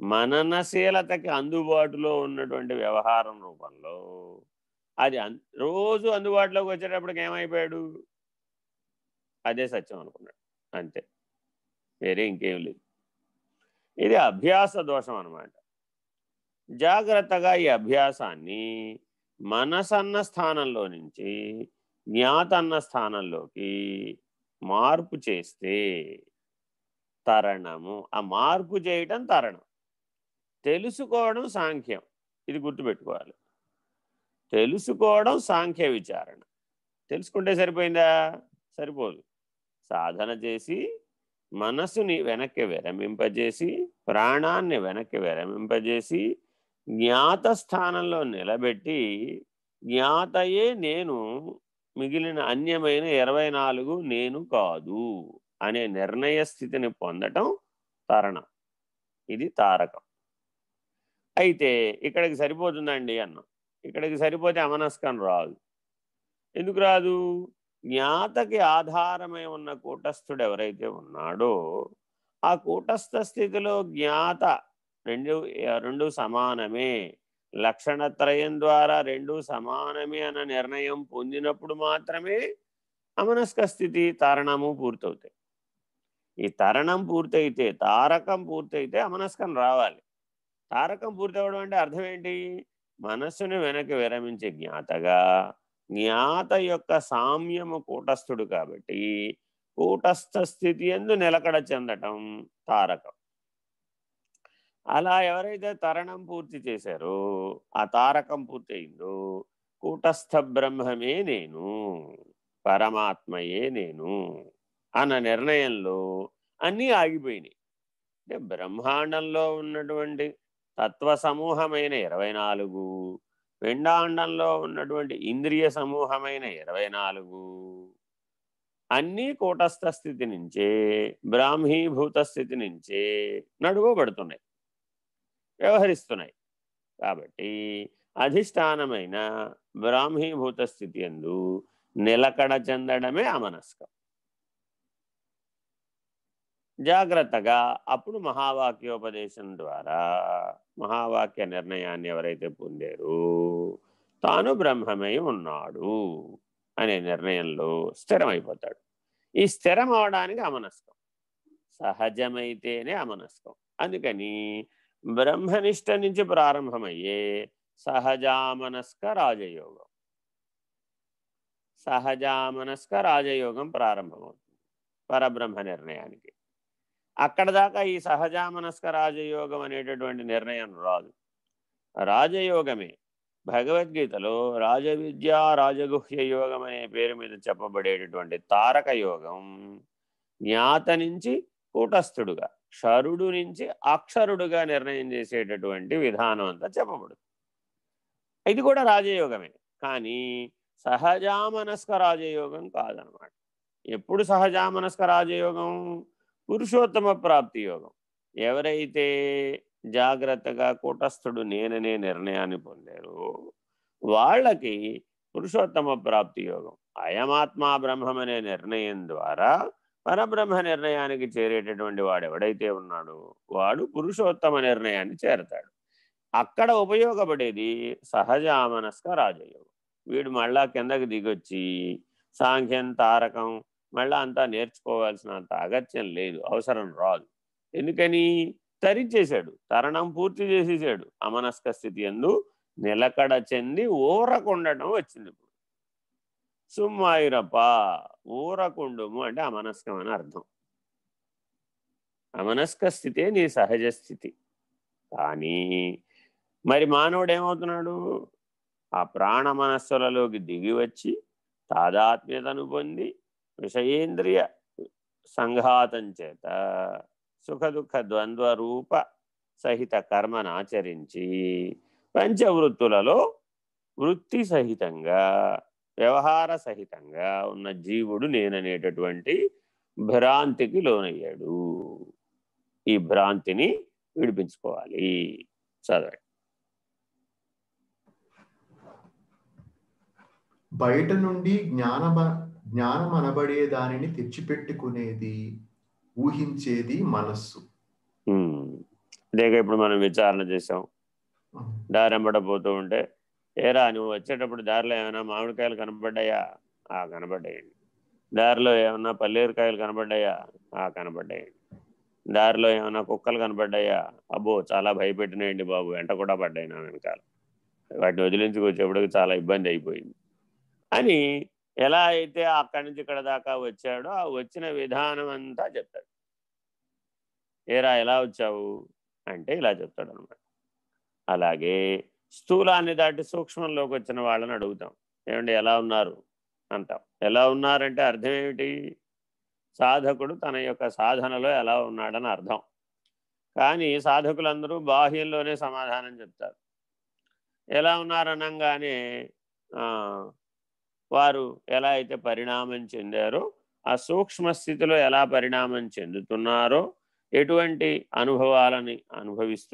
మననశీలతకి అందుబాటులో ఉన్నటువంటి వ్యవహారం రూపంలో అది రోజు అందుబాటులోకి వచ్చేటప్పటికి ఏమైపోయాడు? అదే సత్యం అనుకున్నాడు. అంతే. వేరే ఇంకేం లేదు. ఇది అభ్యాస దోషం అనమాట జాగ్రత్తగా ఈ అభ్యాసాన్ని మనసన్న స్థానంలో నుంచి జ్ఞాతన్న స్థానంలోకి మార్పు చేస్తే తరణము ఆ మార్పు చేయటం తరణం. తెలుసుకోవడం సాంఖ్యం. ఇది గుర్తుపెట్టుకోవాలి. తెలుసుకోవడం సాంఖ్య విచారణ. తెలుసుకుంటే సరిపోయిందా? సరిపోదు. సాధన చేసి మనసుని వెనక్కి విరమింపజేసి ప్రాణాన్ని వెనక్కి విరమింపజేసి జ్ఞాత స్థానంలో నిలబెట్టి జ్ఞాతయే నేను మిగిలిన అన్యమైన ఇరవై నాలుగు నేను కాదు అనే నిర్ణయ స్థితిని పొందటం తరణం. ఇది తారకం. అయితే ఇక్కడికి సరిపోతుందండి అన్నాం. ఇక్కడికి సరిపోతే అమనస్కం రాదు. ఎందుకు రాదు? జ్ఞాతకి ఆధారమై ఉన్న కూటస్థుడు ఎవరైతే ఉన్నాడో ఆ కూటస్థ స్థితిలో జ్ఞాత రెండు రెండు సమానమే. లక్షణత్రయం ద్వారా రెండు సమానమే అన్న నిర్ణయం పొందినప్పుడు మాత్రమే అమనస్క స్థితి తారణము పూర్తవుతాయి. ఈ తరణం పూర్తయితే తారకం పూర్తయితే అమనస్కం రావాలి. తారకం పూర్తవడం అంటే అర్థం ఏంటి మనస్సును వెనక్కి విరమించే జ్ఞాతగా జ్ఞాత యొక్క సామ్యము కూటస్థుడు కాబట్టి కూటస్థ స్థితి ఎందు నిలకడ చెందటం తారకం. అలా ఎవరైతే తరణం పూర్తి చేశారో ఆ తారకం పూర్తయిందో కూటస్థ బ్రహ్మమే నేను పరమాత్మయే నేను అన్న నిర్ణయంలో అన్నీ ఆగిపోయినాయి. అంటే బ్రహ్మాండంలో ఉన్నటువంటి తత్వ సమూహమైన ఇరవై నాలుగు. పిండాండంలో ఉన్నటువంటి ఇంద్రియ సమూహమైన ఇరవై నాలుగు. అన్నీ కూటస్థ స్థితి నుంచే బ్రాహ్మీభూత స్థితి నుంచే నడువబడుతున్నాయి. వ్యవహరిస్తున్నాయి. కాబట్టి అధిష్టానమైన బ్రాహ్మీభూత స్థితి ఎందు నిలకడ చెందడమే అమనస్కం. జాగ్రత్తగా అప్పుడు మహావాక్యోపదేశం ద్వారా మహావాక్య నిర్ణయాన్ని ఎవరైతే పొందారో తాను బ్రహ్మమై ఉన్నాడు అనే నిర్ణయంలో స్థిరమైపోతాడు. ఈ స్థిరం అవడానికి అమనస్కం. సహజమైతేనే అమనస్కం. అందుకని బ్రహ్మనిష్ట నుంచి ప్రారంభమయ్యే సహజామనస్క రాజయోగం. సహజామనస్క రాజయోగం ప్రారంభమవుతుంది. పరబ్రహ్మ నిర్ణయానికి. అక్కడ దాకా ఈ సహజామనస్క రాజయోగం అనేటటువంటి నిర్ణయం రాదు. రాజయోగమే. భగవద్గీతలో రాజవిద్య రాజగుహ్య యోగం అనే పేరు మీద చెప్పబడేటటువంటి తారక యోగం జ్ఞాత నుంచి కూటస్థుడుగా క్షరుడు నుంచి అక్షరుడుగా నిర్ణయం చేసేటటువంటి విధానం అంతా చెప్పబడుతుంది. ఇది కూడా రాజయోగమే. కానీ సహజామనస్క రాజయోగం కాదనమాట. ఎప్పుడు సహజామనస్క రాజయోగం? పురుషోత్తమ ప్రాప్తి యోగం. ఎవరైతే జాగ్రత్తగా కూటస్థుడు నేననే నిర్ణయాన్ని పొందారో వాళ్ళకి పురుషోత్తమ ప్రాప్తి యోగం. అయమాత్మా బ్రహ్మం అనే నిర్ణయం ద్వారా పరబ్రహ్మ నిర్ణయానికి చేరేటటువంటి వాడు ఎవడైతే ఉన్నాడో వాడు పురుషోత్తమ నిర్ణయాన్ని చేరతాడు. అక్కడ ఉపయోగపడేది సహజామనస్క రాజయోగం. వీడు మళ్ళా కిందకి దిగొచ్చి సాంఖ్యం తారకం మళ్ళా అంతా నేర్చుకోవాల్సినంత అగత్యం లేదు అవసరం రాదు. ఎందుకని? తరిచేశాడు తరణం పూర్తి చేసేసాడు అమనస్క స్థితి ఎందు నిలకడ చెంది ఊరకుండటం వచ్చింది ఇప్పుడు. సుమ్మాయిరప్ప ఊరకుండుము అంటే అమనస్కం అని అర్థం. అమనస్క స్థితే నీ సహజ స్థితి. కానీ మరి మానవుడు ఏమవుతున్నాడు ఆ ప్రాణ మనస్సులలోకి దిగి వచ్చి తాదాత్మ్యతను పొంది విషయేంద్రియ సంఘాతం చేత సుఖదుఖ ద్వంద్వరూప సహిత కర్మనాచరించి పంచవృత్తులలో వృత్తి సహితంగా వ్యవహార సహితంగా ఉన్న జీవుడు నేననేటటువంటి భ్రాంతికి లోనయ్యాడు. ఈ భ్రాంతిని విడిపించుకోవాలి. చదవండి. బయట నుండి జ్ఞాన జ్ఞానం అనబడే దానిని తెచ్చిపెట్టుకునేది ఊహించేది మనస్సు. ఇదేగా ఇప్పుడు మనం విచారణ చేసాం దారెంబడ పోతూ ఉంటే ఏరా నువ్వు వచ్చేటప్పుడు దారిలో ఏమైనా మామిడికాయలు కనపడ్డాయా ఆ కనపడ్డాయండి దారిలో ఏమన్నా పల్లేరుకాయలు కనపడ్డాయా ఆ కనపడ్డాయండి దారిలో ఏమైనా కుక్కలు కనపడ్డాయా అబ్బో చాలా భయపెట్టినాయండి బాబు వెంట కూడా పడ్డాయి నా వెనకాల. వాటిని వదిలించుకొచ్చేప్పటికి చాలా ఇబ్బంది అయిపోయింది. అని ఎలా అయితే అక్కడి నుంచి ఇక్కడ దాకా వచ్చాడో ఆ వచ్చిన విధానం అంతా చెప్తాడు. ఏరా ఎలా వచ్చావు? అంటే ఇలా చెప్తాడు అనమాట అలాగే స్థూలాన్ని దాటి సూక్ష్మంలోకి వచ్చిన వాళ్ళని అడుగుతాం. ఏమండి ఎలా ఉన్నారు? అంటాం. ఎలా ఉన్నారంటే అర్థం ఏమిటి? సాధకుడు తన యొక్క సాధనలో ఎలా ఉన్నాడని అర్థం. కానీ సాధకులందరూ బాహ్యంలోనే సమాధానం చెప్తారు. ఎలా ఉన్నారనంగానే వారు ఎలా అయితే పరిణామం చెందారో ఆ సూక్ష్మ స్థితిలో ఎలా పరిణామం చెందుతున్నారో ఎటువంటి అనుభవాలని అనుభవిస్తూ